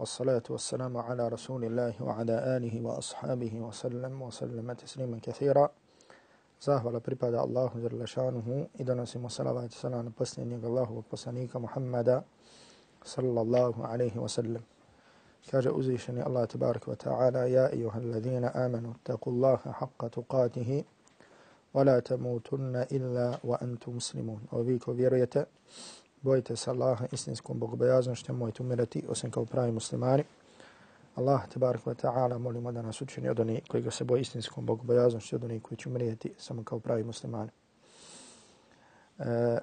والصلاة والسلام على رسول الله وعلى آله وأصحابه وسلم وسلم تسليما كثيرا. زاهو على بريباد الله جل شانه إذا نسمى صلاة والسلام على بسنين الله وبسنينك محمد صلى الله عليه وسلم كاجة أزيشني الله تبارك وتعالى يا أيها الذين آمنوا اتقوا الله حق تقاته ولا تموتن إلا وأنتم مسلمون وبيك وبيريته bojite se Allaha istinskom bogobojaznošćem, mojte umirati osim kao pravi muslimani. Allah te barek wa ta'ala molimo da nas učini od onih koji ga se boje istinskom bogobojaznošću, od onih koji će umrijeti samo kao pravi muslimani. E,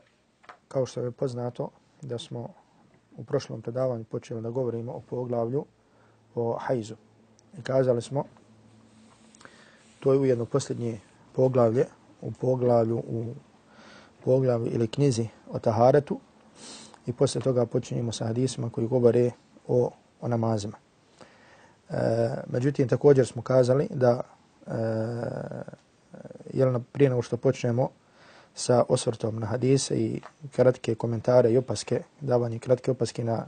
kao što je poznato da smo u prošlom predavanju počeli da govorimo o poglavlju o hajzu. I kazali smo, to je ujedno posljednje poglavlje u poglavlju u poglavlju ili knjizi o taharetu i posle toga počinjemo sa hadisima koji govore o, o namazima. E, međutim, također smo kazali da e, jel, prije nego što počnemo sa osvrtom na hadise i kratke komentare i opaske, davanje kratke opaske na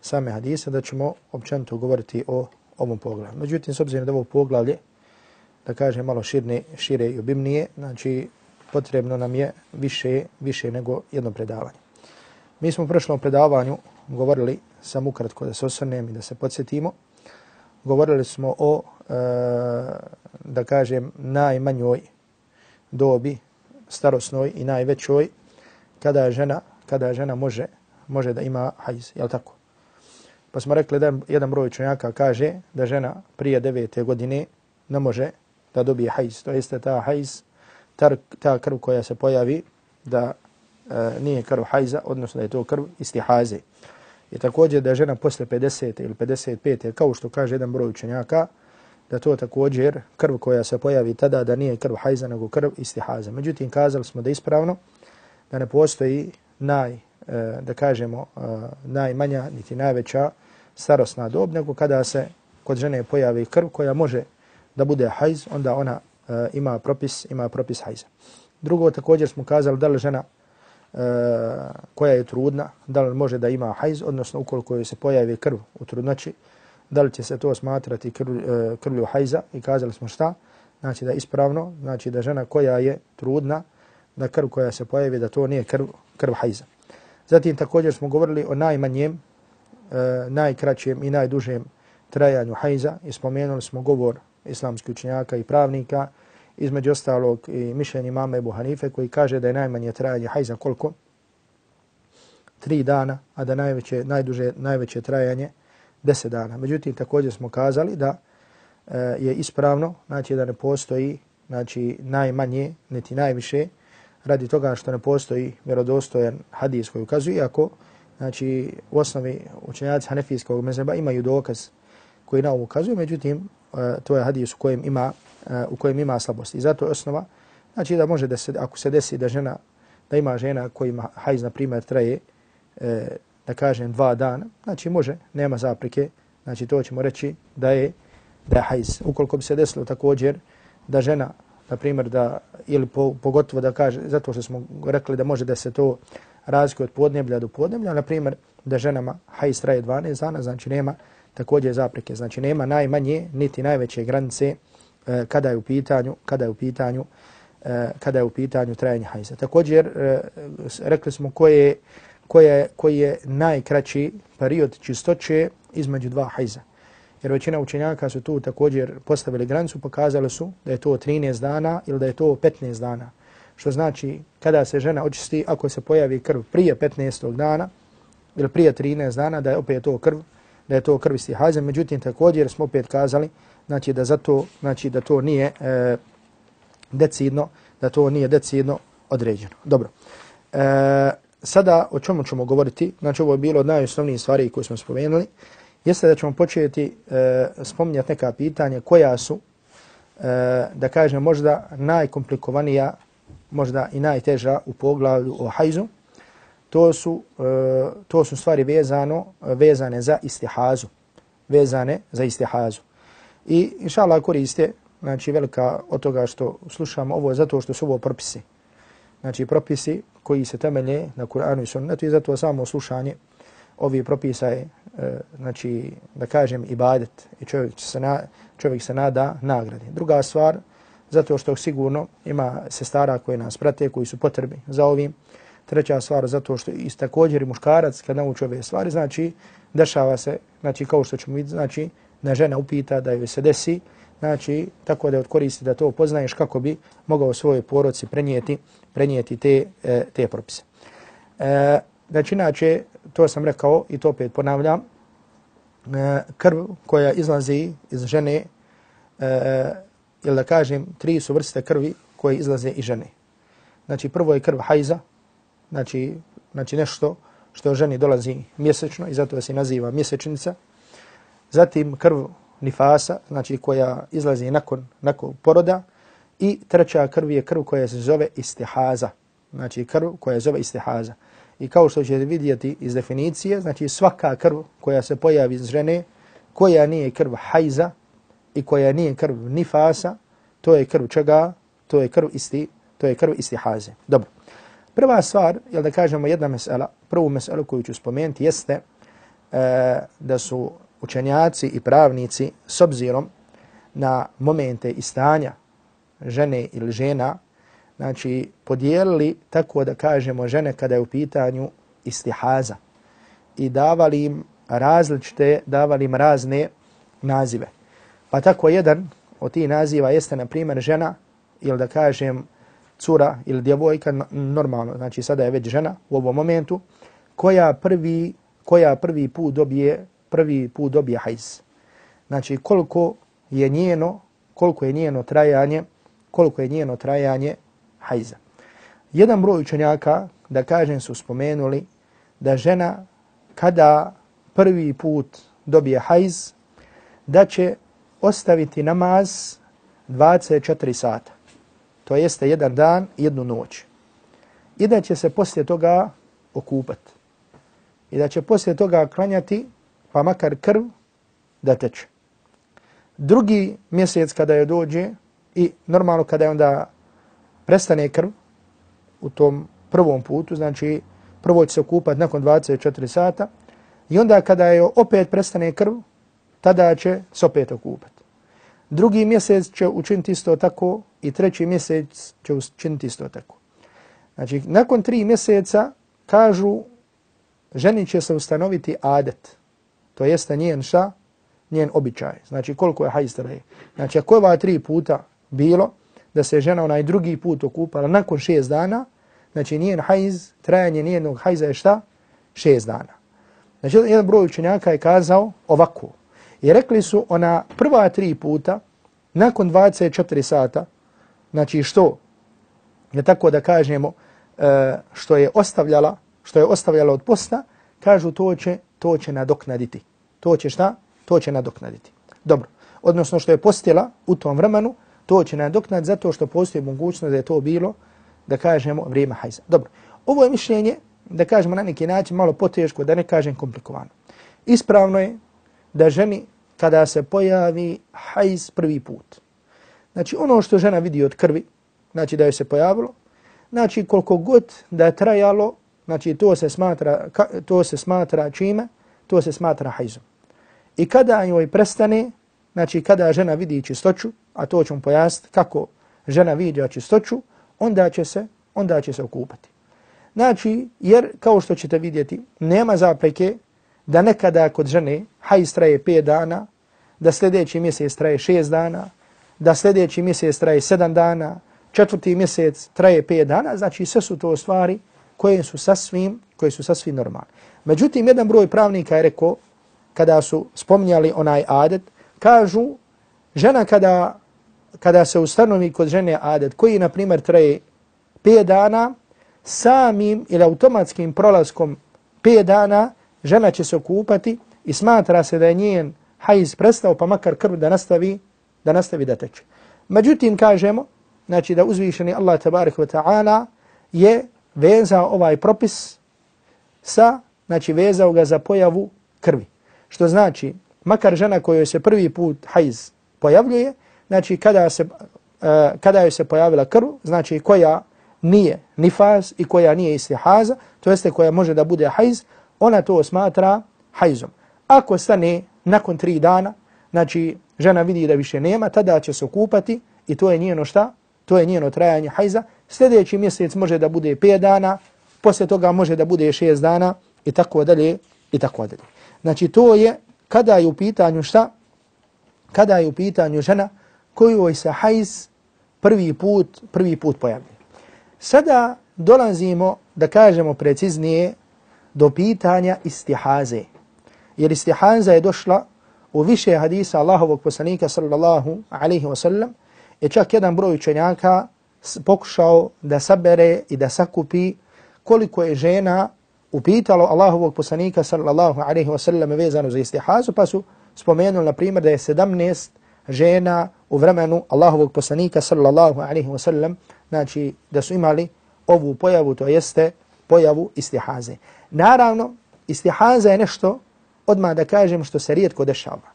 same hadise, da ćemo općenito govoriti o ovom poglavlju. Međutim, s obzirom da ovo poglavlje, da kažem malo širne, šire i obimnije, znači potrebno nam je više, više nego jedno predavanje. Mi smo u prošlom predavanju govorili samo ukratko da se osvrnem i da se podsjetimo, govorili smo o, e, da kažem, najmanjoj dobi, starosnoj i najvećoj, kada žena, kada žena može, može da ima hajz, je tako? Pa smo rekli da jedan broj čunjaka kaže da žena prije devete godine ne može da dobije hajz. To jeste ta hajz, ta, ta krv koja se pojavi da Eh, nije krv hajza, odnosno da je to krv istihaze. I također da žena posle 50. ili 55. kao što kaže jedan broj učenjaka, da to također krv koja se pojavi tada da nije krv hajza nego krv istihaze. Međutim, kazali smo da ispravno da ne postoji naj, eh, da kažemo, eh, najmanja niti najveća starostna dob, nego kada se kod žene pojavi krv koja može da bude hajz, onda ona ima propis ima propis hajza. Drugo, također smo kazali da li žena E, koja je trudna, da li može da ima hajz, odnosno ukoliko joj se pojavi krv u trudnoći, da li će se to smatrati krv, e, krvlju hajza i kazali smo šta, znači da ispravno, znači da žena koja je trudna, da krv koja se pojavi, da to nije krv, krv hajza. Zatim također smo govorili o najmanjem, e, najkraćem i najdužem trajanju hajza i spomenuli smo govor islamskih učenjaka i pravnika, između ostalog i mišljenje mame Ebu Hanife koji kaže da je najmanje trajanje hajza koliko? Tri dana, a da najveće, najduže, najveće trajanje deset dana. Međutim, također smo kazali da e, je ispravno, znači da ne postoji znači najmanje, niti najviše, radi toga što ne postoji vjerodostojan hadis koji ukazuje, iako znači, u osnovi učenjaci hanefijskog mezeba imaju dokaz koji na ovo ukazuje, međutim, e, to je hadis u kojem ima u kojem ima slabosti. I zato je osnova, znači da može da se, ako se desi da žena, da ima žena koji ima hajz, na primjer, traje, e, da kažem, dva dana, znači može, nema zaprike, znači to ćemo reći da je, da je hajz. Ukoliko bi se desilo također da žena, na primjer, da, ili po, pogotovo da kaže, zato što smo rekli da može da se to razlikuje od podneblja do podneblja, na primjer, da ženama hajz traje 12 dana, znači nema također zaprike, znači nema najmanje niti najveće granice, E, kada je u pitanju kada je u pitanju e, kada je u pitanju trajanje hajza. Također e, rekli smo koje koje koji je najkraći period čistoće između dva hajza. jer većina učenjaka su tu također postavili granicu, pokazali su da je to 13 dana ili da je to 15 dana. Što znači kada se žena očisti, ako se pojavi krv prije 15. dana ili prije 13 dana, da je opet to krv, da je to krv isti hajza. Međutim, također smo opet kazali znači da zato, znači da to nije e, decidno, da to nije decidno određeno. Dobro. E, sada o čemu ćemo govoriti? Znači ovo je bilo od najosnovnijih stvari koje smo spomenuli. Jeste da ćemo početi e, spominjati neka pitanja koja su, e, da kažem, možda najkomplikovanija, možda i najteža u poglavlju o hajzu. To su, e, to su stvari vezano, vezane za istihazu. Vezane za istihazu. I inša Allah koriste, znači velika od toga što slušamo ovo zato što su ovo propisi. Znači propisi koji se temelje na Kur'anu i sunnetu i zato samo slušanje ovih propisa je, e, znači, da kažem, ibadet i čovjek se, na, čovjek se nada nagradi. Druga stvar, zato što sigurno ima sestara koje nas prate, koji su potrebi za ovim. Treća stvar, zato što i također i muškarac kad nauči ove stvari, znači, dešava se, znači, kao što ćemo vidjeti, znači, na žena upita da joj se desi, znači, tako da je odkoristi da to poznaješ kako bi mogao svoje poroci prenijeti, prenijeti te, e, te propise. E, znači, inače, to sam rekao i to opet ponavljam, e, krv koja izlazi iz žene, e, ili da kažem, tri su vrste krvi koje izlaze iz žene. Znači, prvo je krv hajza, znači, znači nešto što ženi dolazi mjesečno i zato se naziva mjesečnica. Zatim krv nifasa, znači koja izlazi nakon, nakon poroda. I treća krv je krv koja se zove istihaza. Znači krv koja se zove istihaza. I kao što ćete vidjeti iz definicije, znači svaka krv koja se pojavi iz žene, koja nije krv hajza i koja nije krv nifasa, to je krv čega? To je krv isti, to je krv istihaze. Dobro. Prva stvar, jel da kažemo jedna mesela, prvu meselu koju ću spomenuti jeste e, da su učenjaci i pravnici s obzirom na momente i stanja žene ili žena, znači podijelili tako da kažemo žene kada je u pitanju istihaza i davali im različite, davali im razne nazive. Pa tako jedan od tih naziva jeste na primjer žena ili da kažem cura ili djevojka normalno, znači sada je već žena u ovom momentu koja prvi, koja prvi put dobije prvi put dobije hajz. Znači koliko je njeno, koliko je njeno trajanje, koliko je njeno trajanje hajza. Jedan broj učenjaka, da kažem, su spomenuli da žena kada prvi put dobije hajz, da će ostaviti namaz 24 sata. To jeste jedan dan i jednu noć. I da će se poslije toga okupati. I da će poslije toga klanjati pa makar krv da teče. Drugi mjesec kada je dođe i normalno kada je onda prestane krv u tom prvom putu, znači prvo će se okupati nakon 24 sata i onda kada je opet prestane krv, tada će se opet okupati. Drugi mjesec će učiniti isto tako i treći mjesec će učiniti isto tako. Znači, nakon tri mjeseca kažu ženi će se ustanoviti adet. To jeste njen šta? Njen običaj. Znači koliko je hajz traje. Znači ako je ova tri puta bilo da se žena onaj drugi put okupala nakon šest dana, znači njen hajz, trajanje njenog hajza je šta? Šest dana. Znači jedan broj učenjaka je kazao ovako. I rekli su ona prva tri puta nakon 24 sata, znači što je tako da kažemo e, što je ostavljala, što je ostavljala od posta, kažu to će, to će nadoknaditi to će šta? To će nadoknaditi. Dobro. Odnosno što je postila u tom vremenu, to će nadoknaditi zato što postoji mogućnost da je to bilo, da kažemo, vrijeme hajza. Dobro. Ovo je mišljenje, da kažemo na neki način, malo poteško, da ne kažem komplikovano. Ispravno je da ženi, kada se pojavi hajz prvi put, znači ono što žena vidi od krvi, znači da je se pojavilo, znači koliko god da je trajalo, znači to se smatra, to se smatra čime, to se smatra hajzom. I kada joj prestane, znači kada žena vidi čistoću, a to ćemo pojasniti kako žena vidi čistoću, onda će se, onda će se okupati. Znači, jer kao što ćete vidjeti, nema zapreke da nekada kod žene hajz traje 5 dana, da sljedeći mjesec traje 6 dana, da sljedeći mjesec traje 7 dana, četvrti mjesec traje 5 dana, znači sve su to stvari koje su sasvim, koje su sasvim normalne. Međutim, jedan broj pravnika je rekao, kada su spominjali onaj adet, kažu, žena kada, kada se ustanovi kod žene adet, koji, na primjer, traje 5 dana, samim ili automatskim prolaskom 5 dana, žena će se okupati i smatra se da je njen hajz prestao, pa makar krv da nastavi da nastavi da teče. Međutim, kažemo, znači da uzvišeni Allah tabarik wa ta'ala je vezao ovaj propis sa, znači vezao ga za pojavu krvi. Što znači, makar žena kojoj se prvi put hajz pojavljuje, znači kada se, uh, kada joj se pojavila krv, znači koja nije nifaz i koja nije istihaza, to jeste koja može da bude hajz, ona to smatra hajzom. Ako stane nakon tri dana, znači žena vidi da više nema, tada će se okupati i to je njeno šta? To je njeno trajanje hajza. Sljedeći mjesec može da bude 5 dana, poslije toga može da bude 6 dana i tako dalje i tako dalje. Znači to je kada je u pitanju šta? Kada je u pitanju žena kojoj se hajz prvi put, prvi put pojavlja. Sada dolazimo da kažemo preciznije do pitanja istihaze. Jer istihaza je došla u više hadisa Allahovog poslanika sallallahu alaihi wa sallam je čak jedan broj učenjaka pokušao da sabere i da sakupi koliko je žena upitalo Allahovog poslanika sallallahu alaihi wasallam vezano za istihazu, pa su spomenuli na primjer da je 17 žena u vremenu Allahovog poslanika sallallahu alaihi wasallam, znači da su imali ovu pojavu, to jeste pojavu istihaze. Naravno, istihaza je nešto odmah da kažem što se rijetko dešava.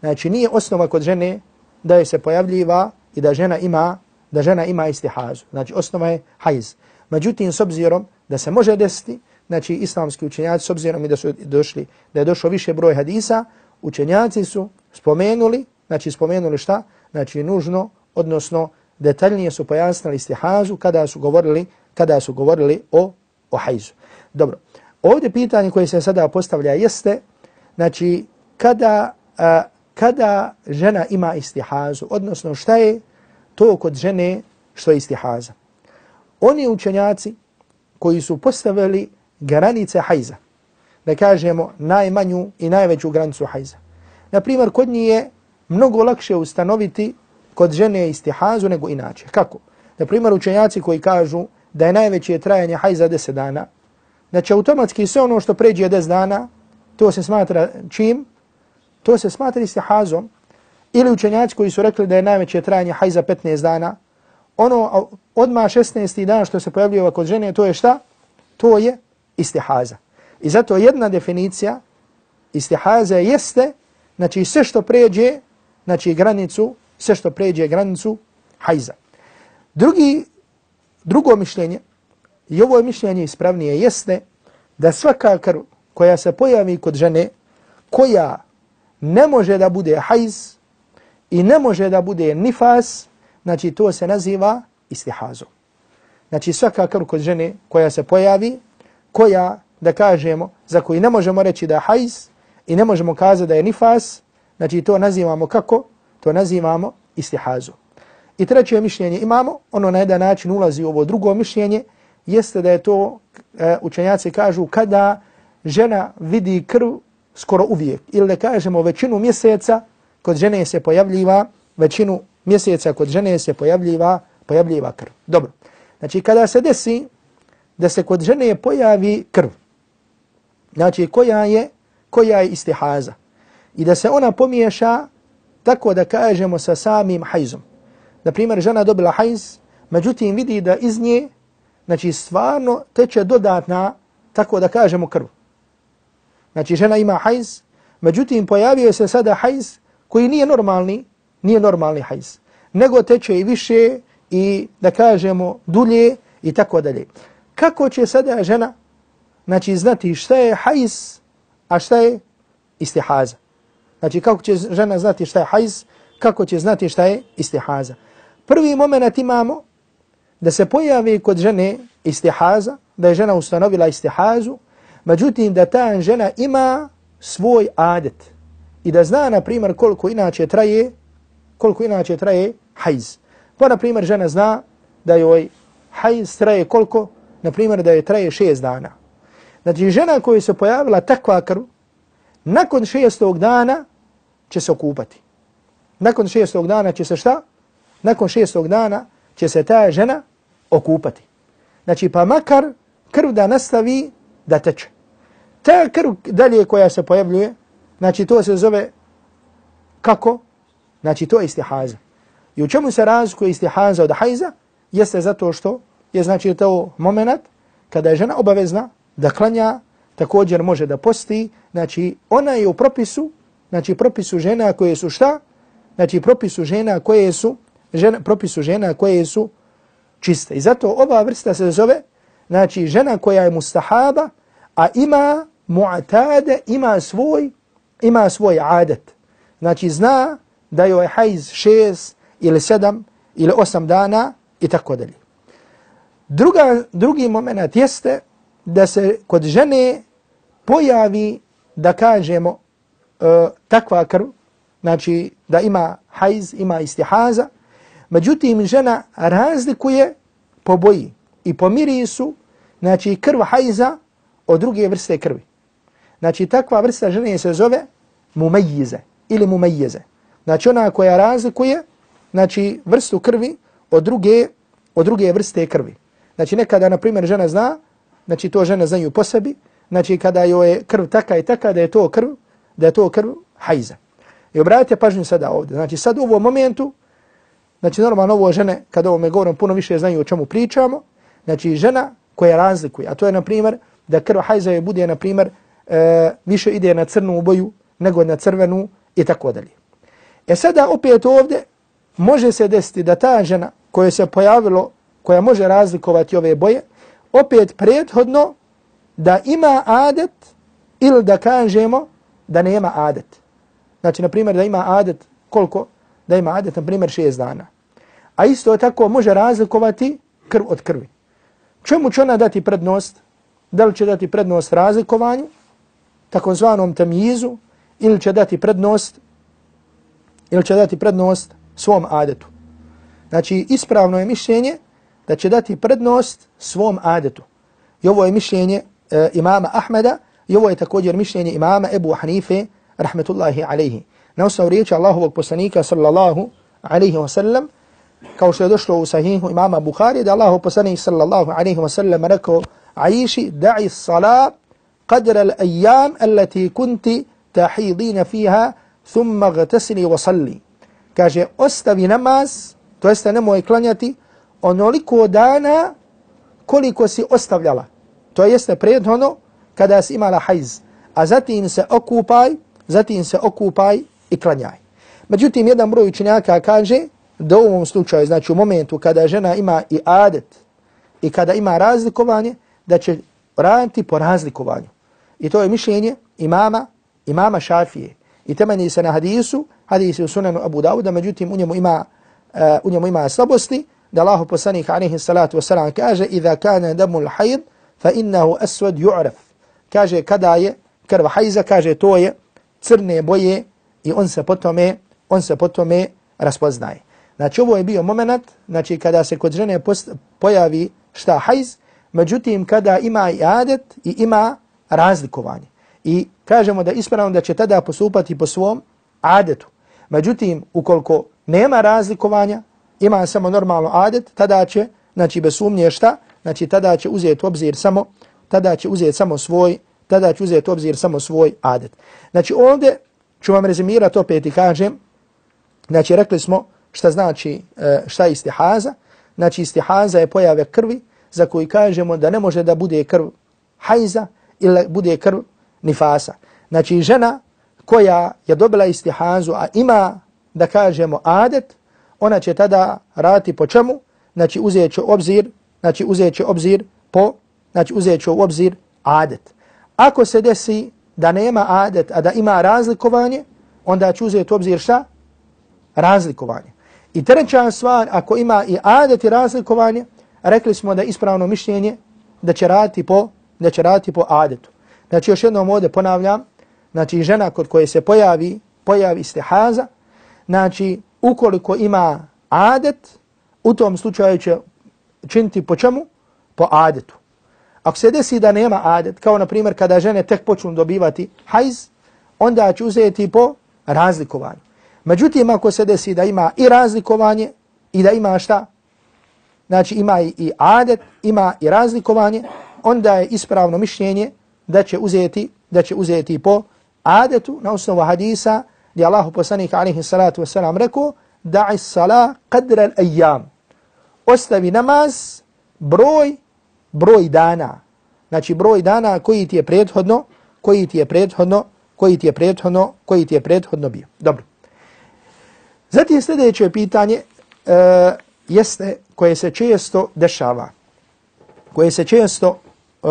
Znači nije osnova kod žene da je se pojavljiva i da žena ima da žena ima istihazu. Znači osnova je hajz. Međutim, s obzirom da se može desiti, znači islamski učenjaci, s obzirom i da su došli, da je došlo više broj hadisa, učenjaci su spomenuli, znači spomenuli šta? Znači nužno, odnosno detaljnije su pojasnili istihazu kada su govorili, kada su govorili o, o hajzu. Dobro, ovdje pitanje koje se sada postavlja jeste, znači kada, a, kada žena ima istihazu, odnosno šta je to kod žene što je istihaza. Oni učenjaci koji su postavili granice hajza, da kažemo najmanju i najveću granicu hajza. Naprimjer, kod njih je mnogo lakše ustanoviti kod žene istihazu nego inače. Kako? Naprimjer, učenjaci koji kažu da je najveće trajanje hajza 10 dana, znači automatski sve ono što pređe 10 dana, to se smatra čim? To se smatra istihazom. Ili učenjaci koji su rekli da je najveće trajanje hajza 15 dana, ono odma 16. dan što se pojavljuje kod žene, to je šta? To je istihaza. I zato jedna definicija istihaza jeste, znači sve što pređe, znači granicu, sve što pređe granicu hajza. Drugi, drugo mišljenje, i ovo mišljenje ispravnije, jeste da svaka krv koja se pojavi kod žene, koja ne može da bude hajz i ne može da bude nifas, znači to se naziva istihazom. Znači svaka krv kod žene koja se pojavi, koja, da kažemo, za koju ne možemo reći da je hajz i ne možemo kazati da je nifas, znači to nazivamo kako? To nazivamo istihazu. I treće mišljenje imamo, ono na jedan način ulazi u ovo drugo mišljenje, jeste da je to, e, učenjaci kažu, kada žena vidi krv skoro uvijek. Ili da kažemo većinu mjeseca kod žene se pojavljiva, većinu mjeseca kod žene se pojavljiva, pojavljiva krv. Dobro. Znači kada se desi da se kod žene pojavi krv, znači koja je, koja je istihaza, i da se ona pomiješa tako da kažemo sa samim hajzom. Na primjer, žena dobila hajz, međutim vidi da iz nje, znači stvarno teče dodatna, tako da kažemo krv. Znači žena ima hajz, međutim pojavio se sada hajz koji nije normalni, nije normalni hajz, nego teče i više i da kažemo dulje i tako dalje. Kako će sada žena znači znati šta je hajz, a šta je istihaza? Znači kako će žena znati šta je hajz, kako će znati šta je istihaza? Prvi moment imamo da se pojavi kod žene istihaza, da je žena ustanovila istihazu, Međutim, da ta žena ima svoj adet, i da zna, na primjer, koliko inače traje, koliko inače traje hajz. Pa, na primjer, žena zna da joj hajz traje koliko, na primjer, da je traje šest dana. Znači, žena koja se pojavila takva krv, nakon šestog dana će se okupati. Nakon šestog dana će se šta? Nakon šestog dana će se ta žena okupati. Znači, pa makar krv da nastavi da teče. Ta krv dalje koja se pojavljuje, znači to se zove kako? Znači to je istihaza. I u čemu se razlikuje istihaza od hajza? Jeste zato što je znači to moment kada je žena obavezna da klanja, također može da posti, znači ona je u propisu, znači propisu žena koje su šta? Znači propisu žena koje su, žena, propisu žena koje su čiste. I zato ova vrsta se zove, znači žena koja je mustahaba, a ima mu'tade, ima svoj, ima svoj adet. Znači zna da joj je hajz šest ili sedam ili osam dana i tako dalje. Druga, drugi moment jeste da se kod žene pojavi, da kažemo, e, takva krv, znači da ima hajz, ima istihaza, međutim žena razlikuje po boji i po mirisu, znači krv hajza od druge vrste krvi. Znači takva vrsta žene se zove mumejize ili mumejize. Znači ona koja razlikuje znači, vrstu krvi od druge, od druge vrste krvi. Znači nekada, na primjer, žena zna, znači to žene znaju po sebi, znači kada joj je krv taka i taka da je to krv, da je to krv hajza. I obratite pažnju sada ovdje. Znači sad u ovom momentu, znači normalno ovo žene, kada ovo me govorim, puno više znaju o čemu pričamo, znači žena koja razlikuje, a to je na primjer da krv hajza je bude na primjer e, više ide na crnu boju nego na crvenu i tako dalje. E sada opet ovdje može se desiti da ta žena koja se pojavilo, koja može razlikovati ove boje, opet prethodno da ima adet ili da kažemo da nema adet. Znači, na primjer, da ima adet koliko? Da ima adet, na primjer, šest dana. A isto tako može razlikovati krv od krvi. Čemu će ona dati prednost? Da li će dati prednost razlikovanju, takozvanom tamizu, ili će dati prednost ili će dati prednost svom adetu. Znači, ispravno je mišljenje da će dati prednost svom adetu. I ovo je mišljenje e, imama Ahmeda i ovo je također mišljenje imama Ebu Hanife, rahmetullahi alaihi. Na osnovu riječi Allahovog poslanika, sallallahu alaihi wa sallam, kao što je došlo u sahihu imama Bukhari, da Allahov poslanik, sallallahu alaihi wa sallam, rekao, Aishi da'i salat qadra al-ayyam allati kunti tahidina fiha thumma gtasili wa salli. Kaže, ostavi namaz, to jeste nemoj klanjati, onoliko dana koliko si ostavljala. To jeste prethodno ono kada si imala hajz. A zatim se okupaj, zatim se okupaj i klanjaj. Međutim, jedan broj učenjaka kaže da u ovom slučaju, znači u momentu kada žena ima i adet i kada ima razlikovanje, da će raditi po razlikovanju. I to je mišljenje imama, imama Šafije. I temeni se na hadisu, hadisi u sunanu Abu Dawuda, međutim u njemu ima, uh, u njemu ima slabosti, da Allahu poslanik alaihi salatu wasalam kaže, Iza kana damul hajd, fa innahu aswad yu'raf. Kaže, kada je krv hajza, kaže, to je crne boje i on se potome, on se potome raspoznaje. Znači, ovo je bio moment, znači, kada se kod žene pojavi šta hajz, međutim, kada ima i adet i ima razlikovanje. I kažemo da ispravno da će tada postupati po svom adetu. Međutim, ukoliko nema razlikovanja, ima samo normalno adet, tada će, znači bez sumnje šta, znači tada će uzeti obzir samo, tada će uzeti samo svoj, tada će uzeti obzir samo svoj adet. Znači ovdje ću vam rezimirati opet i kažem, znači rekli smo šta znači, e, šta je istihaza, znači istihaza je pojave krvi za koji kažemo da ne može da bude krv hajza ili bude krv nifasa. Znači žena koja je dobila istihazu, a ima, da kažemo, adet, ona će tada raditi po čemu? Znači uzet će obzir, znači uzet će obzir po, znači uzet će obzir adet. Ako se desi da nema adet, a da ima razlikovanje, onda će uzeti obzir šta? Razlikovanje. I treća stvar, ako ima i adet i razlikovanje, rekli smo da ispravno mišljenje da će raditi po, da će raditi po adetu. Znači još jednom ovdje ponavljam, znači žena kod koje se pojavi pojavi istihaza, znači ukoliko ima adet, u tom slučaju će činiti po čemu? Po adetu. Ako se desi da nema adet, kao na primjer kada žene tek počnu dobivati hajz, onda će uzeti po razlikovanju. Međutim, ako se desi da ima i razlikovanje i da ima šta? Znači ima i adet, ima i razlikovanje, onda je ispravno mišljenje da će uzeti, da će uzeti po adetu na osnovu hadisa gdje Allahu poslanik alaihi salatu wasalam rekao da'i salah qadra al-ayyam. Ostavi namaz broj broj dana. Znači broj dana koji ti je prethodno, koji ti je prethodno, koji ti je prethodno, koji ti je prethodno bio. Dobro. Zatim sljedeće pitanje uh, jeste koje se često dešava. Koje se često uh,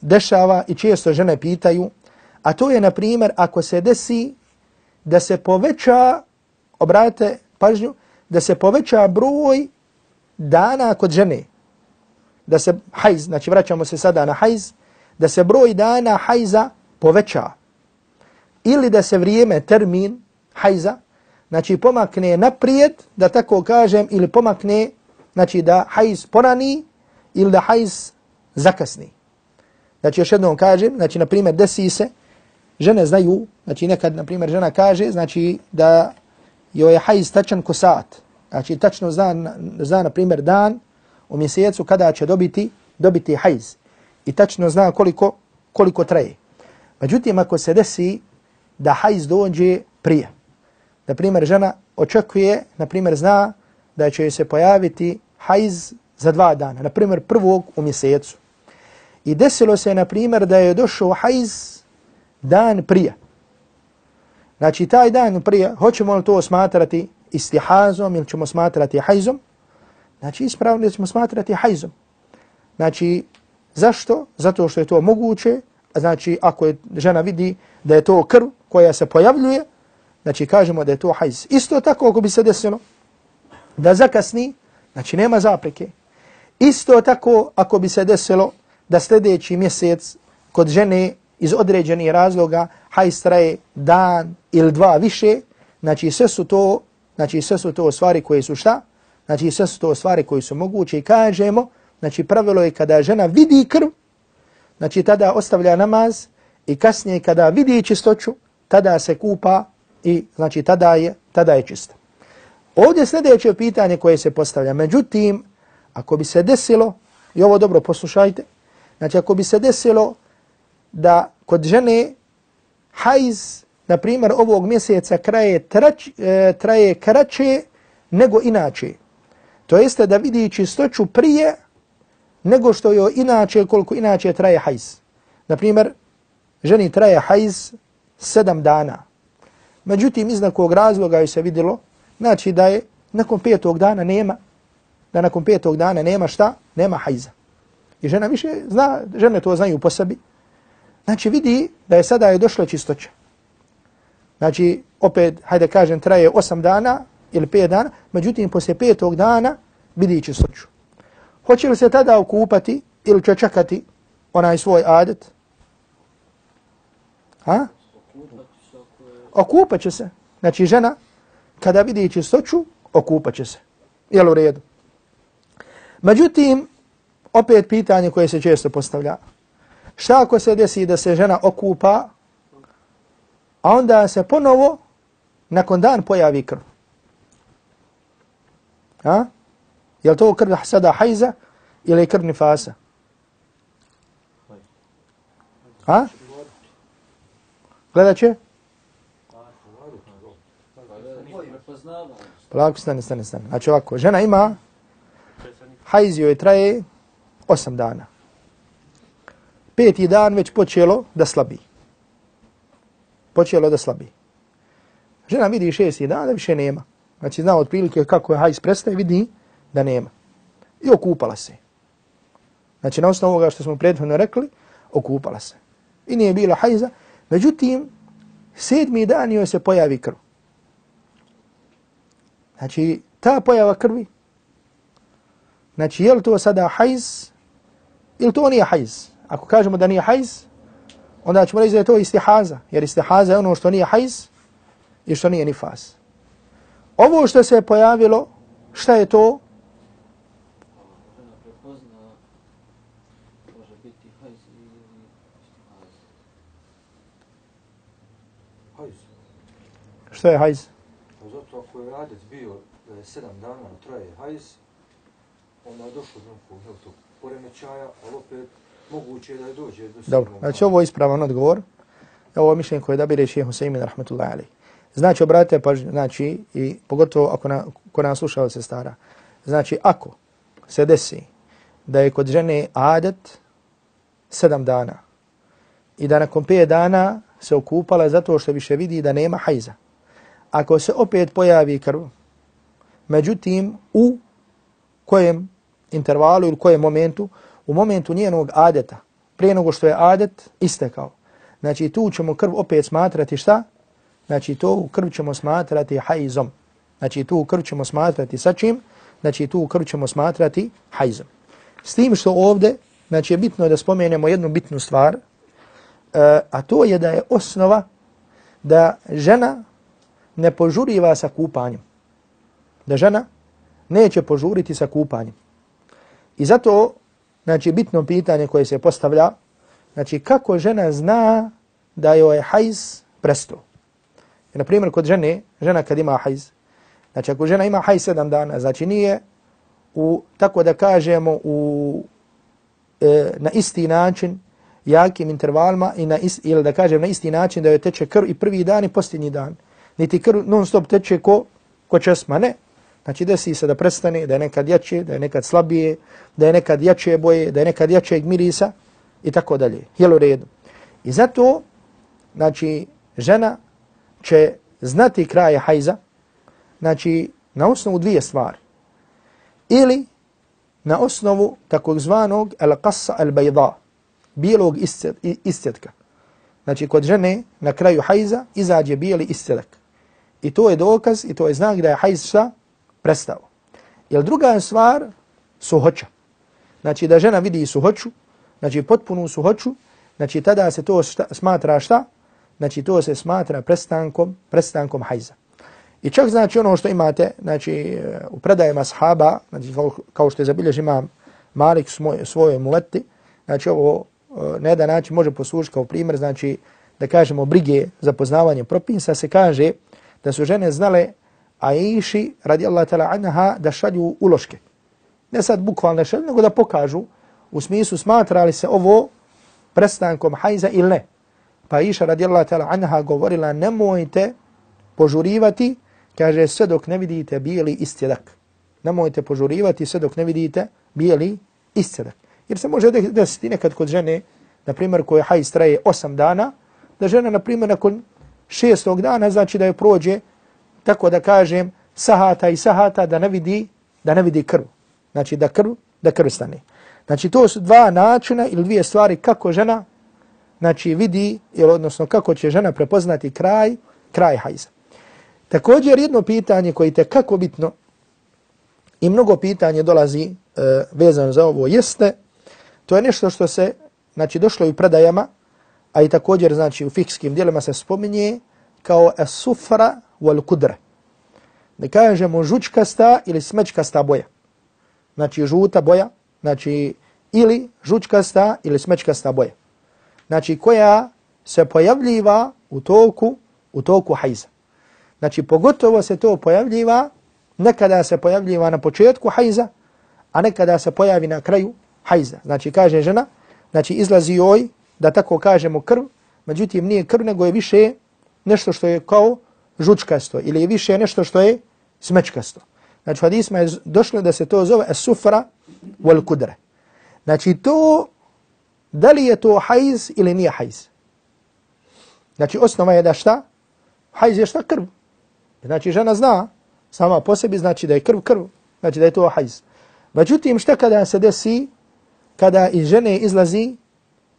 dešava i često žene pitaju, a to je na primjer ako se desi da se poveća, obratite pažnju, da se poveća broj dana kod žene. Da se hajz, znači vraćamo se sada na hajz, da se broj dana hajza poveća. Ili da se vrijeme, termin hajza, znači pomakne naprijed, da tako kažem, ili pomakne, znači da hajz porani, ili da hajz zakasni. Znači još jednom kažem, znači na primjer desi se, žene znaju, znači nekad na primjer žena kaže, znači da joj je hajz tačan ko sat. Znači tačno zna, zna na primjer dan u mjesecu kada će dobiti, dobiti hajz. I tačno zna koliko, koliko traje. Međutim, ako se desi da hajz dođe prije, na primjer žena očekuje, na primjer zna da će se pojaviti hajz za dva dana, na primjer prvog u mjesecu. I desilo se, na primjer, da je došao hajz dan prije. Znači, taj dan prije, hoćemo li to smatrati istihazom ili ćemo smatrati hajzom? Znači, ispravno ćemo smatrati hajzom. Znači, zašto? Zato što je to moguće. Znači, ako je žena vidi da je to krv koja se pojavljuje, znači, kažemo da je to hajz. Isto tako, ako bi se desilo da zakasni, znači, nema zapreke. Isto tako, ako bi se desilo da sljedeći mjesec kod žene iz određenih razloga hajs traje dan ili dva više, znači sve su to, znači sve su to stvari koje su šta? Znači sve su to stvari koje su moguće i kažemo, znači pravilo je kada žena vidi krv, znači tada ostavlja namaz i kasnije kada vidi čistoću, tada se kupa i znači tada je, tada je čista. Ovdje sljedeće pitanje koje se postavlja, međutim, ako bi se desilo, i ovo dobro poslušajte, Znači, ako bi se desilo da kod žene hajz, na primjer, ovog mjeseca kraje, trać, e, traje kraće nego inače. To jeste da vidi čistoću prije nego što je inače, koliko inače traje hajz. Na primjer, ženi traje hajz sedam dana. Međutim, iz nekog razloga je se vidjelo, znači da je nakon petog dana nema, da nakon petog dana nema šta? Nema hajza. I žena više zna, žene to znaju po sebi. Znači vidi da je sada je došla čistoća. Znači opet, hajde kažem, traje 8 dana ili 5 dana, međutim poslije petog dana vidi čistoću. Hoće li se tada okupati ili će čekati onaj svoj adet? Ha? Okupat će se. Znači žena kada vidi čistoću, okupat će se. Jel u redu? Međutim, opet pitanje koje se često postavlja. Šta ako se desi da se žena okupa, a onda se ponovo nakon dan pojavi krv? Ha? Je li to krv sada hajza ili krv nifasa? Ha? Gledat će? Polako, stane, stane, stane. Znači ovako, žena ima, hajzio je traje 8 dana. Peti dan već počelo da slabi. Počelo da slabi. Žena vidi šesti dan da više nema. Znači zna otprilike kako je hajs prestaje, vidi da nema. I okupala se. Znači na osnovu ovoga što smo prethodno rekli, okupala se. I nije bila hajza. Međutim, sedmi dan joj se pojavi krv. Znači, ta pojava krvi, znači, je li to sada hajz ili to nije hajz. Ako kažemo da nije hajz, onda ćemo reći da je to istihaza, jer istihaza je ono što nije hajz i što nije nifas. Ovo što se je pojavilo, šta je to? Što je hajz? Pa zato ako je adec bio da je sedam dana traje hajz, onda je došlo do nekog tog poremećaja, ali opet moguće da dođe do Dobro, znači ovo je ispravan odgovor. Ovo je mišljenje koje da bi reći Husaymin, rahmatullahi alaih. Znači, obratite pa znači, i pogotovo ako na, ko nas slušao se stara. Znači, ako se desi da je kod žene adet sedam dana i da nakon pet dana se okupala zato što više vidi da nema hajza. Ako se opet pojavi krv, međutim, u kojem intervalu ili kojem momentu, u momentu njenog adeta, prije nego što je adet istekao. Znači, tu ćemo krv opet smatrati šta? znači to krv ćemo smatrati hajzom. Znači tu krv ćemo smatrati sa čim? Znači tu krv ćemo smatrati hajzom. S tim što ovdje, znači je bitno da spomenemo jednu bitnu stvar, e, a to je da je osnova da žena ne požuriva sa kupanjem. Da žena neće požuriti sa kupanjem. I zato, znači, bitno pitanje koje se postavlja, znači, kako žena zna da joj je hajz presto. Na primjer, kod žene, žena kad ima hajz, znači ako žena ima hajz sedam dana, znači nije u, tako da kažemo, u, e, na isti način, jakim intervalima i na is, ili da kažem na isti način da joj teče krv i prvi dan i posljednji dan. Niti krv non stop teče ko, ko česma, ne. Znači desi se da prestane, da je nekad jače, da je nekad slabije, da je nekad jače boje, da je nekad jačeg mirisa i tako dalje. Jel u redu. I zato, znači, žena će znati kraje hajza, znači na osnovu dvije stvari. Ili na osnovu takozvanog al-qassa al-bayda, bijelog iscetka. Znači kod žene na kraju hajza izađe bijeli iscedak. I to je dokaz i to je znak da je hajz šta? Prestao. Jer druga stvar, suhoća. Znači da žena vidi suhoću, znači potpunu suhoću, znači tada se to šta, smatra šta? znači to se smatra prestankom, prestankom hajza. I čak znači ono što imate, znači u predajama sahaba, znači kao što je zabilježi imam Malik svoj, svoje muleti, znači ovo e, na jedan način može poslužiti kao primjer, znači da kažemo brige za poznavanje propisa, se kaže da su žene znale Aiši radijallahu radi Allah tala anha da šalju uloške. Ne sad bukvalno šalju, nego da pokažu u smislu smatra li se ovo prestankom hajza ili ne. Pa Iša radijallahu ta'ala anha govorila nemojte požurivati, kaže sve dok ne vidite bijeli istjedak. Nemojte požurivati sve dok ne vidite bijeli istjedak. Jer se može desiti nekad kod žene, na primjer koje hajz traje 8 dana, da žena na primjer nakon šestog dana znači da je prođe, tako da kažem, sahata i sahata da ne vidi, da ne vidi krv. Znači da krv, da krv stane. Znači to su dva načina ili dvije stvari kako žena znači vidi, ili odnosno kako će žena prepoznati kraj, kraj hajza. Također jedno pitanje koje je kako bitno i mnogo pitanje dolazi e, vezano za ovo jeste, to je nešto što se, znači došlo i u predajama, a i također znači u fikskim dijelima se spominje kao esufra wal kudre. Ne kažemo žučkasta ili smečkasta boja. Znači žuta boja, znači ili žučkasta ili smečkasta boja znači koja se pojavljiva u toku, u toku hajza. Znači pogotovo se to pojavljiva, nekada se pojavljiva na početku hajza, a nekada se pojavi na kraju hajza. Znači kaže žena, znači izlazi joj, da tako kažemo krv, međutim nije krv, nego je više nešto što je kao žučkasto ili je više nešto što je smečkasto. Znači hadisma je došlo da se to zove sufra wal kudre. Znači to da li je to hajz ili nije hajz. Znači osnova je da šta? Hajz je šta krv. Znači žena zna sama po sebi znači da je krv krv. Znači da je to hajz. Međutim šta kada se desi kada iz žene izlazi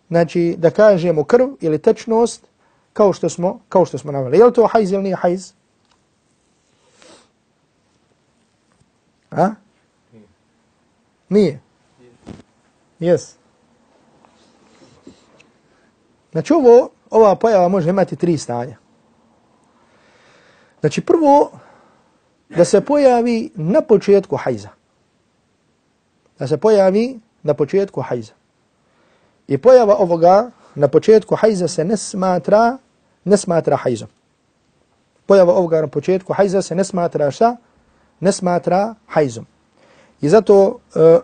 znači da kažemo krv ili tečnost kao što smo kao što smo naveli. Je li to hajz ili nije hajz? A? Nije. Yes. Znači ovo, ova pojava može imati tri stanja. Znači prvo, da se pojavi na početku hajza. Da se pojavi na početku hajza. I pojava ovoga na početku hajza se ne smatra, ne smatra hajzom. Pojava ovoga na početku hajza se ne smatra šta? Ne smatra hajzom. I zato e,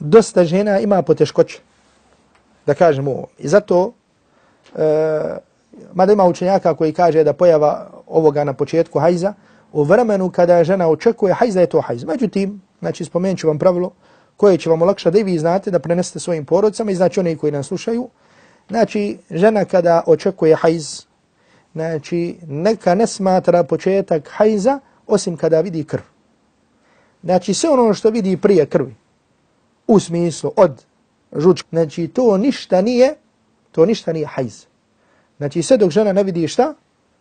dosta žena ima poteškoće. Da kažemo ovo. I zato, e, mada ima učenjaka koji kaže da pojava ovoga na početku hajza, u vremenu kada žena očekuje hajza je to hajz. Međutim, znači spomenut ću vam pravilo koje će vam olakšati da i vi znate da prenesete svojim porodcama i znači oni koji nas slušaju. Znači, žena kada očekuje hajz, znači neka ne smatra početak hajza osim kada vidi krv. Znači, sve ono što vidi prije krvi, u smislu od žučka, znači to ništa nije, to ništa nije hajz. Znači, sve dok žena ne vidi šta,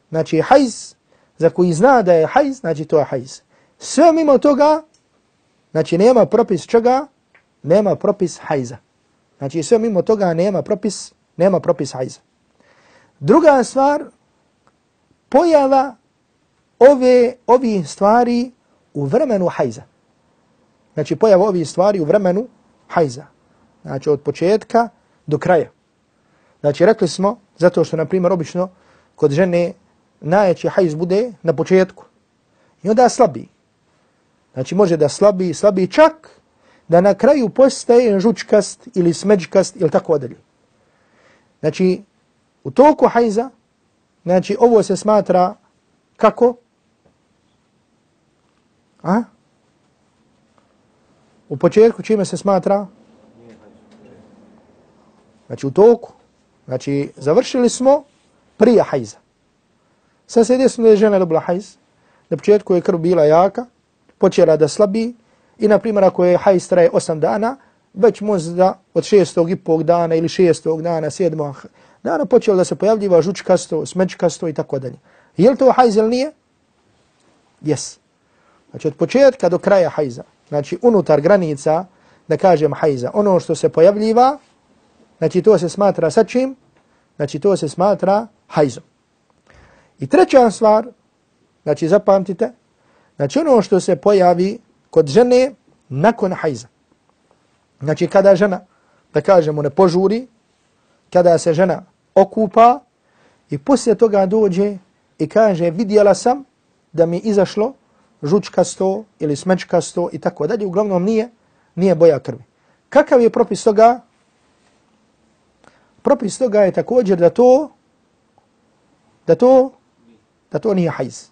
znači hajz, za koji zna da je hajz, znači to je hajz. Sve mimo toga, znači nema propis čega, nema propis hajza. Znači sve mimo toga nema propis, nema propis hajza. Druga stvar, pojava ove, ovih stvari u vremenu hajza. Znači pojava ovih stvari u vremenu hajza. Znači od početka do kraja. Znači rekli smo, zato što na primjer obično kod žene najjači hajz bude na početku. I onda slabi. Znači može da slabi, slabi čak da na kraju postaje žučkast ili smeđkast ili tako dalje. Znači u toku hajza, znači ovo se smatra kako? A? U početku čime se smatra? Znači u toku. Znači završili smo prije hajza. Sad se desno da je žena dobila hajz. Na početku je krv bila jaka, počela da slabi i na primjer ako je hajz traje 8 dana, već možda od šestog i pol dana ili šestog dana, sedmog Naravno, počelo da se pojavljiva žučkasto, smečkasto i tako dalje. Je li to hajz ili nije? Jes. Znači od početka do kraja hajza, znači unutar granica, da kažem hajza, ono što se pojavljiva, znači to se smatra sa čim? Znači to se smatra hajzom. I treća stvar, znači zapamtite, znači ono što se pojavi kod žene nakon hajza. Znači kada žena, da kažemo, ne požuri, kada se žena okupa i poslije toga dođe i kaže vidjela sam da mi izašlo žučkasto ili smečkasto i tako dalje, uglavnom nije, nije boja krvi. Kakav je propis toga? Propis toga je također da to, da to da to nije hajz.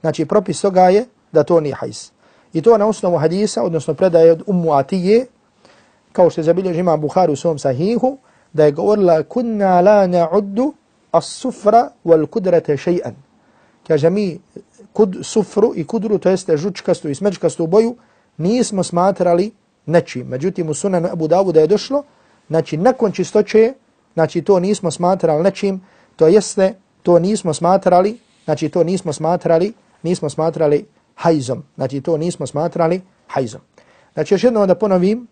Znači, propis toga je da to nije hajz. I to na osnovu hadisa, odnosno predaje od Ummu Atije, kao što je zabilježi ima Buhari u svom sahihu, da je govorila kunna la na'uddu as-sufra wal kudrata shay'an. Kaže mi kud, sufru i kudru, to jeste žučkastu i smečkastu boju, nismo smatrali nečim. Međutim, u sunanu Abu Davuda je došlo, znači nakon čistoće, znači to nismo smatrali nečim, to jeste to nismo smatrali znači to nismo smatrali, nismo smatrali hajzom. Znači to nismo smatrali hajzom. Znači još jednom da ponovim,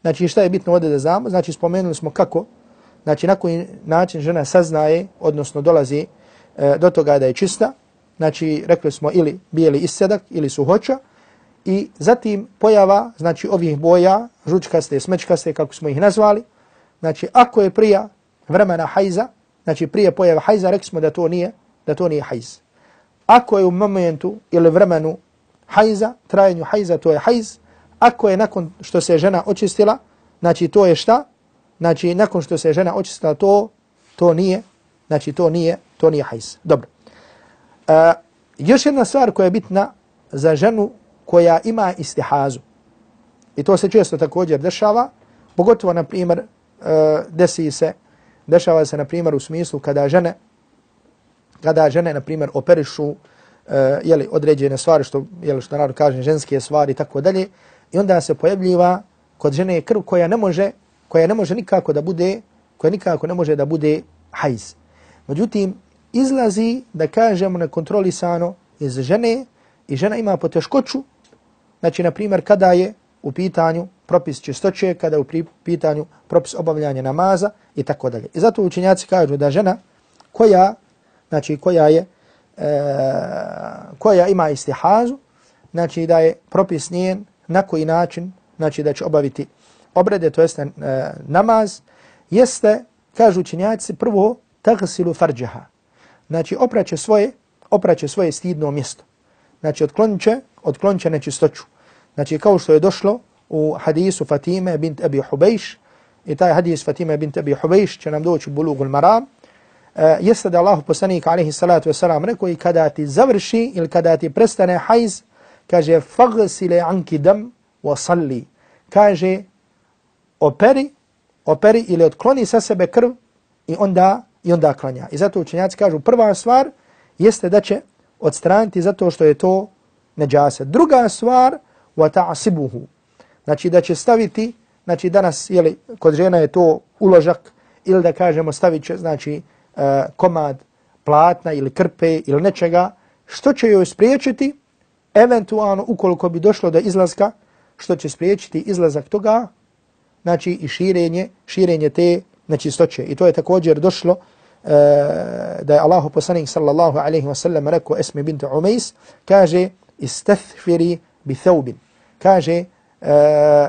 znači šta je bitno ovdje da znamo, znači spomenuli smo kako, znači na koji način žena saznaje, odnosno dolazi e, do toga da je čista, znači rekli smo ili bijeli iscedak ili suhoća, i zatim pojava, znači ovih boja, žučkaste, smečkaste, kako smo ih nazvali, znači ako je prija vremena hajza, znači prije pojave hajza, rekli smo da to nije da to nije hajz. Ako je u momentu ili vremenu hajza, trajanju hajza, to je hajz. Ako je nakon što se žena očistila, znači to je šta? Znači nakon što se žena očistila, to, to nije, znači to nije, to nije hajz. Dobro. E, još jedna stvar koja je bitna za ženu koja ima istihazu. I to se često također dešava, pogotovo, na primjer, e, desi se, dešava se, na primjer, u smislu kada žene kada žene, na primjer, operišu e, jeli, određene stvari, što, jeli, što narod kaže, ženske stvari i tako dalje, i onda se pojavljiva kod žene krv koja ne može, koja ne može nikako da bude, koja nikako ne može da bude hajz. Međutim, izlazi, da kažemo, nekontrolisano iz žene i žena ima poteškoću, znači, na primjer, kada je u pitanju, propis čistoće, kada je u pitanju propis obavljanja namaza i tako dalje. I zato učenjaci kažu da žena koja, znači koja je, e, koja ima istihazu, znači da je propis njen na koji način, znači da će obaviti obrede, to jeste e, namaz, jeste, kažu učenjaci, prvo tagsilu farđaha. Znači opraće svoje, opraće svoje stidno mjesto. Znači otklonit će, otklonit će nečistoću. Znači kao što je došlo u hadisu Fatime bint Abi Hubejš, i taj hadis Fatime bint Abi Hubejš će nam doći u bulugul maram, uh, jeste da Allah poslanik alaihi salatu wasalam rekao i kada ti završi ili kada ti prestane hajz, kaže fagsile anki dam wa salli. Kaže operi, operi ili otkloni sa sebe krv i onda i onda klanja. I zato učenjaci kažu prva stvar jeste da će odstraniti zato što je to neđase. Druga stvar, wa ta'asibuhu. Znači da će staviti, znači danas jeli, kod žena je to uložak ili da kažemo stavit će znači, uh, komad platna ili krpe ili nečega, što će joj spriječiti, eventualno ukoliko bi došlo do izlaska, što će spriječiti izlazak toga, znači i širenje, širenje te nečistoće. I to je također došlo uh, da je Allahu poslanik sallallahu alaihi ve sellem rekao Esmi bint Umejs, kaže istathfiri bi thawbin. Kaže, uh,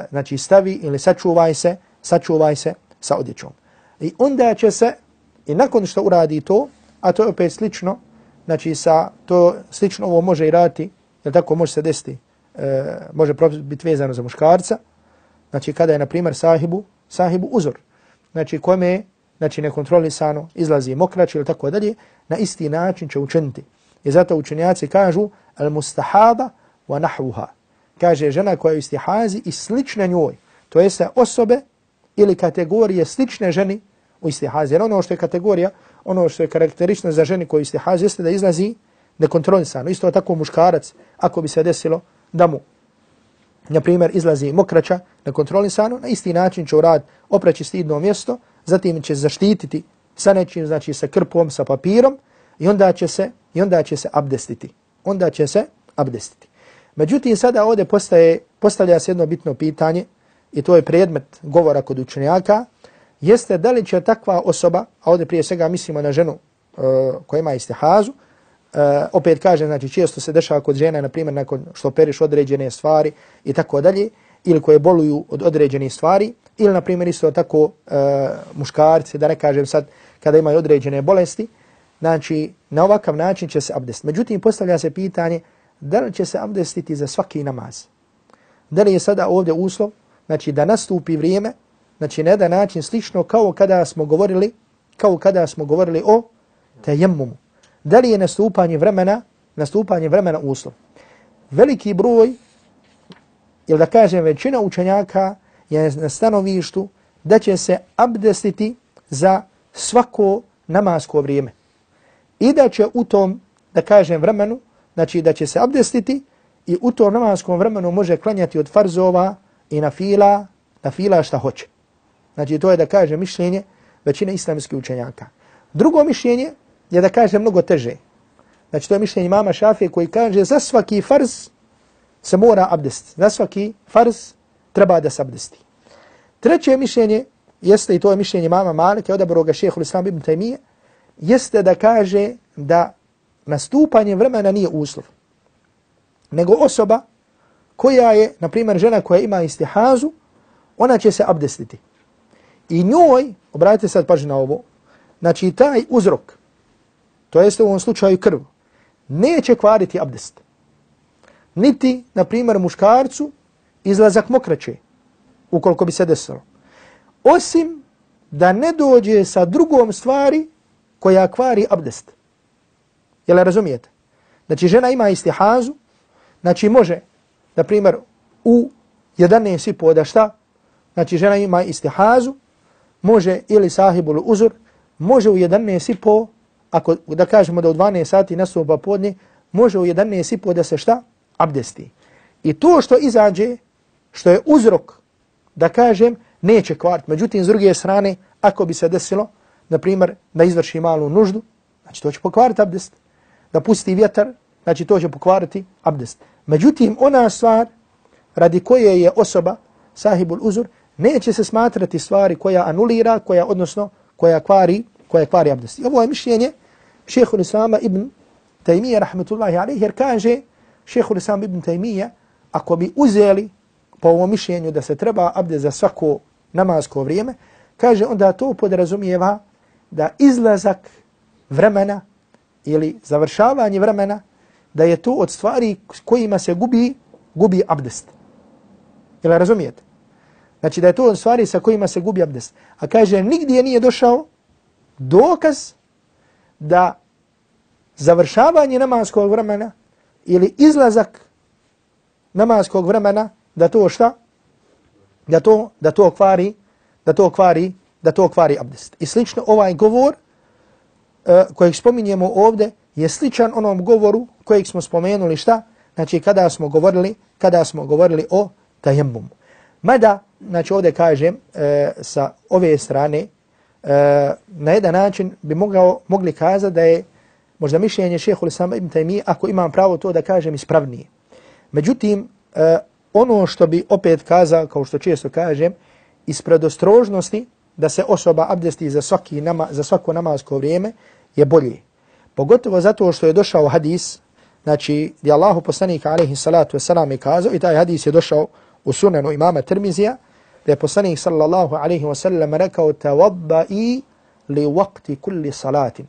znači stavi ili sačuvaj se, sačuvaj se sa odjećom. I onda će se, i nakon što uradi to, a to je opet slično, znači sa, to slično ovo može i raditi, jer tako može se desiti, uh, može biti vezano za muškarca, znači kada je, na primjer, sahibu, sahibu uzor, znači kome znači nekontrolisano izlazi mokrač ili tako dalje, na isti način će učiniti. I zato učenjaci kažu al mustahaba wa nahvuha. Kaže žena koja je istihazi i slične njoj, to jeste osobe ili kategorije slične ženi u istihazi. Jer ono što je kategorija, ono što je karakterično za ženi koja je istihazi, jeste da izlazi nekontrolisano. Isto tako muškarac, ako bi se desilo da mu na primjer, izlazi mokraća nekontrolisano, na isti način će urad opraći stidno mjesto, zatim će zaštititi sa nečim, znači sa krpom, sa papirom i onda će se, i onda će se abdestiti. Onda će se abdestiti. Međutim, sada ovdje postaje, postavlja se jedno bitno pitanje i to je predmet govora kod učenjaka, jeste da li će takva osoba, a ovdje prije svega mislimo na ženu e, koja ima istihazu, uh, opet kaže, znači često se dešava kod žena, na primjer, nakon što periš određene stvari i tako dalje, ili koje boluju od određenih stvari, ili na primjer isto tako uh, muškarci, da ne kažem sad, kada imaju određene bolesti, znači na ovakav način će se abdestiti. Međutim, postavlja se pitanje da li će se abdestiti za svaki namaz. Da li je sada ovdje uslov, znači da nastupi vrijeme, znači na jedan način slično kao kada smo govorili, kao kada smo govorili o tejemmumu. Da li je nastupanje vremena, nastupanje vremena uslov. Veliki broj, ili da kažem većina učenjaka, je na stanovištu da će se abdestiti za svako namasko vrijeme. I da će u tom, da kažem, vremenu, znači da će se abdestiti i u tom namaskom vremenu može klanjati od farzova i na fila, na fila šta hoće. Znači to je da kaže mišljenje većine islamskih učenjaka. Drugo mišljenje je da kaže mnogo teže. Znači to je mišljenje mama Šafije koji kaže za svaki farz se mora abdestiti. Za svaki farz treba da se abdesti. Treće mišljenje, jeste i to je mišljenje mama Malika, odabro ga šehehu l-Islam ibn Taymiye, jeste da kaže da nastupanje vremena nije uslov. Nego osoba koja je, na primjer, žena koja ima istihazu, ona će se abdestiti. I njoj, obratite sad pažnju na ovo, znači taj uzrok, to jeste u ovom slučaju krv, neće kvariti abdest. Niti, na primjer, muškarcu izlazak mokraće, ukoliko bi se desilo. Osim da ne dođe sa drugom stvari koja kvari abdest. Jel razumijete? Znači žena ima istihazu, znači može, na primjer, u 11 i šta? Znači žena ima istihazu, može ili sahibul uzur, može u 11 i po, ako da kažemo da u 12 sati nastupa popodne, može u 11 i po da se šta? Abdesti. I to što izađe, što je uzrok, da kažem, neće kvart. Međutim, s druge strane, ako bi se desilo, na primjer, da izvrši malu nuždu, znači to će pokvariti abdest. Da pusti vjetar, znači to će pokvariti abdest. Međutim, ona stvar radi koje je osoba sahibul uzur, neće se smatrati stvari koja anulira, koja odnosno koja kvari, koja kvari abdest. I ovo je mišljenje šehu Islama ibn Taymiye, rahmetullahi alaihi, jer kaže šehu Islama ibn Taymiye, ako bi uzeli po ovom mišljenju da se treba abdest za svako namazko vrijeme, kaže onda to podrazumijeva da izlazak vremena ili završavanje vremena da je to od stvari kojima se gubi gubi abdest. Jel razumijete? Znači da je to od stvari sa kojima se gubi abdest. A kaže nigdje nije došao dokaz da završavanje namaskog vremena ili izlazak namaskog vremena da to šta? Da to, da to kvari, da to kvari, da to kvari abdest. I slično ovaj govor uh, kojeg spominjemo ovdje je sličan onom govoru kojeg smo spomenuli šta? Znači kada smo govorili, kada smo govorili o tajemmumu. Mada, znači ovdje kažem, e, sa ove strane, e, na jedan način bi mogao, mogli kazati da je možda mišljenje šehu Lisama ibn Taymi, ako imam pravo to da kažem, ispravnije. Međutim, e, ono što bi opet kazao, kao što često kažem, iz predostrožnosti da se osoba abdesti za, svaki nama, za svako namasko vrijeme je bolje. Pogotovo zato što je došao hadis, znači gdje Allahu poslanik alaihi salatu wasalam je kazao i taj hadis je došao u sunanu imama Tirmizija, da je poslanik sallallahu alaihi wasallam rekao tawabba'i li waqti kulli salatin.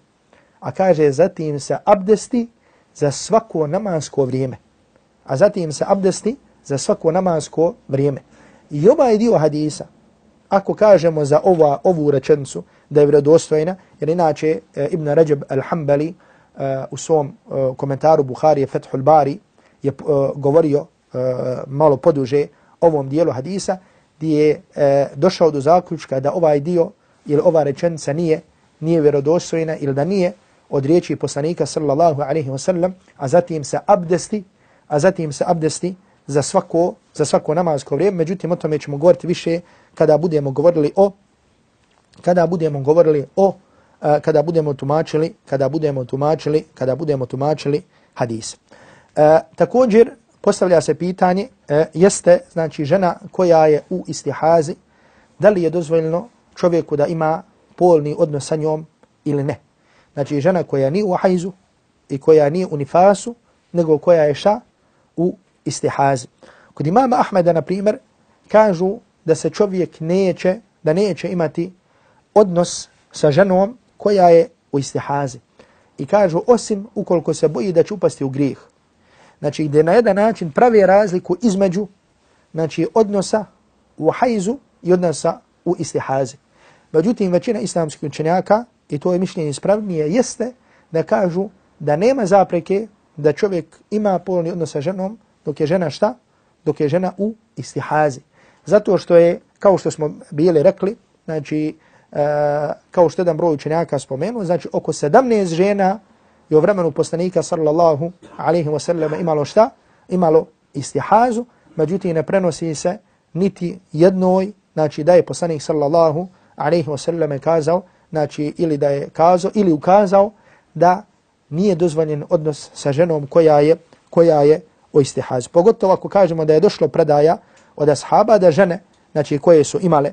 A kaže zatim se abdesti za svako namansko vrijeme. A zatim se abdesti za svako namansko vrijeme. I ovaj dio hadisa, ako kažemo za ova, ovu rečencu da je vredostojna, jer inače e, Ibn Rajab al-Hambali e, u svom e, komentaru Buharije Fethul Bari je e, govorio e, malo poduže ovom dijelu hadisa gdje je e, došao do zaključka da ovaj dio ili ova rečenica nije nije vjerodostojna ili da nije od riječi poslanika sallallahu alaihi wasallam, a zatim se abdesti, a zatim se abdesti za svako, za svako namazko vrijeme. Međutim, o tome ćemo govoriti više kada budemo govorili o kada budemo govorili o e, kada budemo tumačili, kada budemo tumačili, kada budemo tumačili hadis. E, također postavlja se pitanje e, jeste znači žena koja je u istihazi da li je dozvoljeno čovjeku da ima polni odnos sa njom ili ne. Znači žena koja ni u hajzu i koja ni u nifasu, nego koja je ša u istihazi. Kod imama Ahmeda, na primjer, kažu da se čovjek neće, da neće imati odnos sa ženom koja je u istihazi. I kažu, osim ukoliko se boji da će upasti u grijeh. Znači, gdje na jedan način pravi razliku između znači, odnosa u hajzu i odnosa u istihazi. Međutim, većina islamskih učenjaka, i to je mišljenje ispravnije, jeste da kažu da nema zapreke da čovjek ima polni odnos sa ženom dok je žena šta? Dok je žena u istihazi. Zato što je, kao što smo bili rekli, znači, e, kao što jedan broj učenjaka spomenuo, znači oko 17 žena je u vremenu poslanika sallallahu alaihi wasallam imalo šta? Imalo istihazu, međutim ne prenosi se niti jednoj, znači da je poslanik sallallahu alaihi wasallam kazao, znači ili da je kazao ili ukazao da nije dozvoljen odnos sa ženom koja je koja je u istihazu. Pogotovo ako kažemo da je došlo predaja od ashaba da žene, znači koje su imale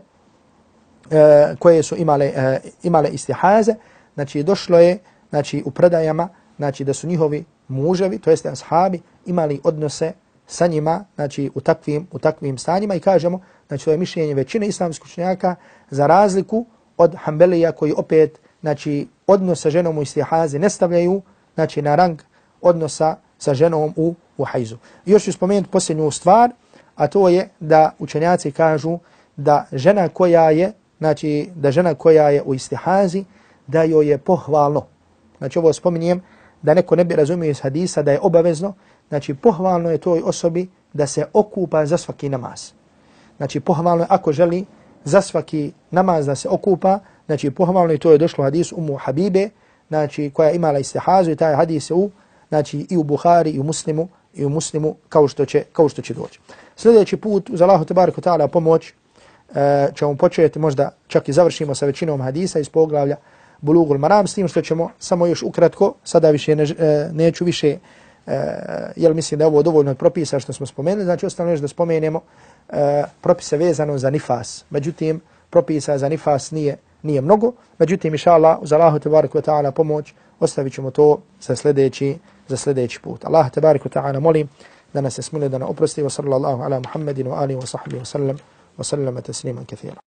e, koje su imale, e, imale istihaze, znači došlo je znači, u predajama znači, da su njihovi muževi, to jeste ashabi, imali odnose sa njima znači, u, takvim, u takvim stanjima i kažemo, znači to je mišljenje većine islamskih učenjaka za razliku od Hanbelija koji opet znači, odnos sa ženom u istihazi ne stavljaju znači, na rang odnosa sa ženom u, u hajzu. I još ću spomenuti posljednju stvar, a to je da učenjaci kažu da žena koja je znači da žena koja je u istihazi, da joj je pohvalno. Znači ovo spominjem da neko ne bi razumio iz hadisa da je obavezno, znači pohvalno je toj osobi da se okupa za svaki namaz. Znači pohvalno je ako želi za svaki namaz da se okupa, znači pohvalno je to je došlo hadis Umu Habibe, znači koja imala istihazu i taj hadis je u, znači i u Buhari i u Muslimu i u Muslimu kao što će, kao što će doći. Sljedeći put uz Allahu Tebarek ta'ala pomoć e, ćemo početi možda čak i završimo sa većinom hadisa iz poglavlja Bulugul Maram, s tim što ćemo samo još ukratko, sada više ne, e, neću više, jer jel mislim da je ovo dovoljno od propisa što smo spomenuli, znači ostalo još da spomenemo e, propise vezano za nifas. Međutim, propisa za nifas nije nije mnogo. Međutim, inša Allah, uz Allahu tebareku wa ta'ala pomoć, ostavit ćemo to za sljedeći, za sljedeći put. Allah tebareku wa ta'ala molim da nas se smili da na oprosti wa sallallahu ala Muhammedin wa alihi wa sahbihi wa sallam wa sallama tasliman kathira.